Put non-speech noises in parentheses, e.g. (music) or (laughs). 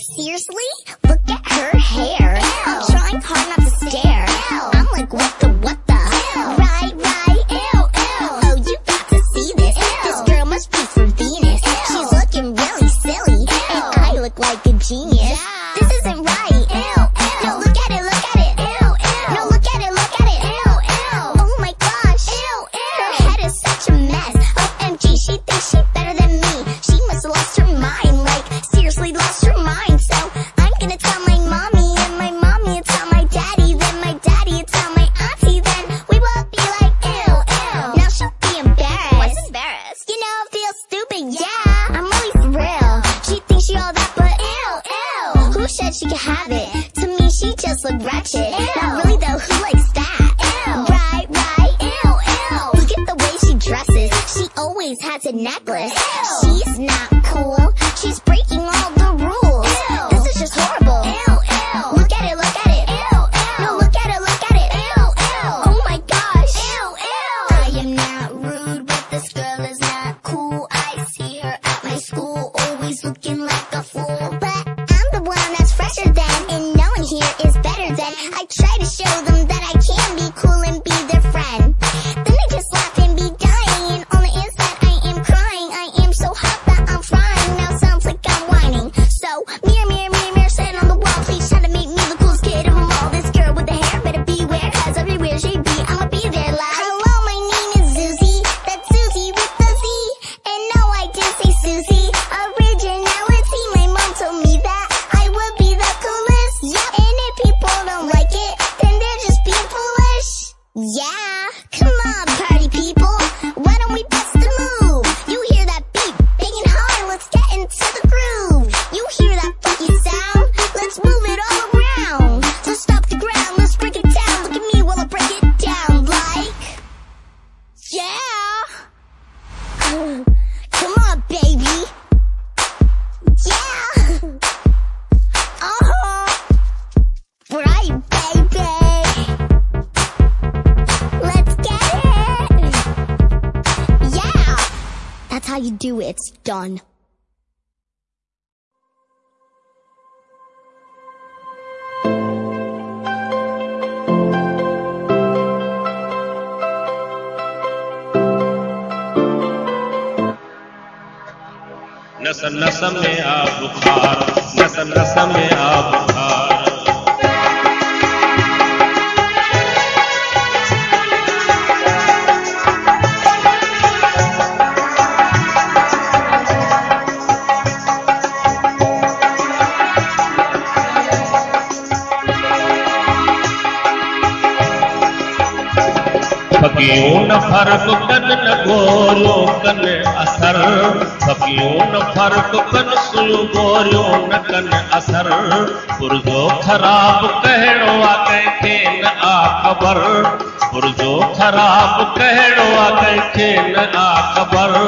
Seriously? Look at her hair. I'm trying hard not to stare. I'm like, what the, what the? Right, right, ew, ew. Oh, you got to see this. This girl must be from Venus. She's looking really silly. And I look like a genius. This Yeah, I'm really for real. She thinks she all that, but ew, ew. Who said she could have it? To me, she just look ratchet. Not really though, who likes that? Ew. Right, right, ew, ew. Look at the way she dresses. She always has a necklace. She's not cool. She's breaking all the rules. Try to show them that I can be cool and be their friend. Then they just laugh and be dying, and on the inside I am crying. I am so hot that I'm frying. Now sounds like I'm whining. So mirror, mirror, mirror, mirror, stand on the wall, please try to make me the coolest kid of them all. This girl with the hair better beware, cause everywhere she be, I'ma (laughs) Come on, baby. Yeah. (laughs) Uh-huh. Right, baby. Let's get it. Yeah. That's how you do it. It's done. नस नस में आ बुखार नस नस में फकियूं फ़र्क कन न गोरियो कन असर। फकियूं फ़र्क कन गोरियो न कन असर। पुरजो ख़राब कहो आहे कंहिंखे न आ ख़बर। पुरजो ख़राब कहणो आहे कंहिंखे न आ ख़बर।